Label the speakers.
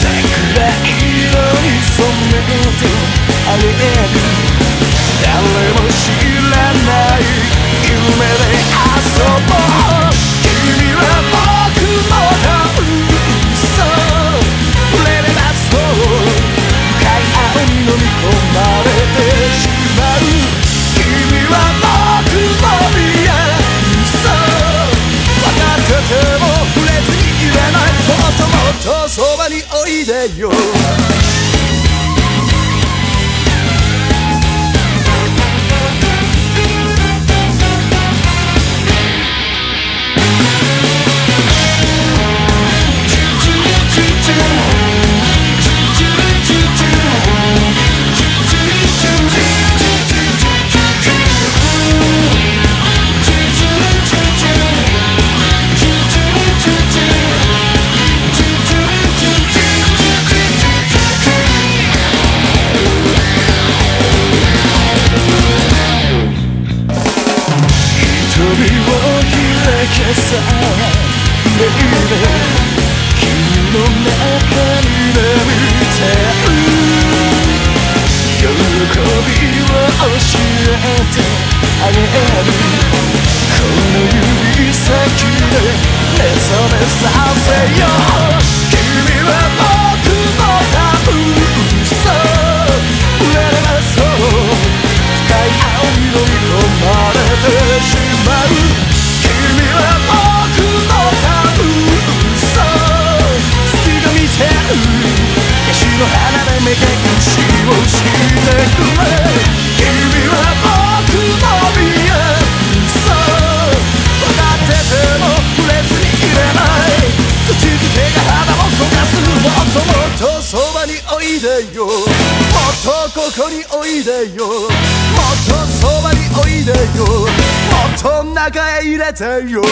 Speaker 1: 桜色に染めてあげれ誰も知らない夢で遊ぼう君は僕の嘘触れればそを深い青に飲み込む。とそばにおいでよさ Baby 君の中に眠ってる喜びを教えてあげるこの指先で目覚めさせよう君はで目隠しをしてくれ君は僕のビアそう分かってても触れずにいれない。口づけが肌を焦がすもっともっとそばにおいでよもっとここにおいでよ。もっとそばにおいでよ。もっと中へ入れてよ。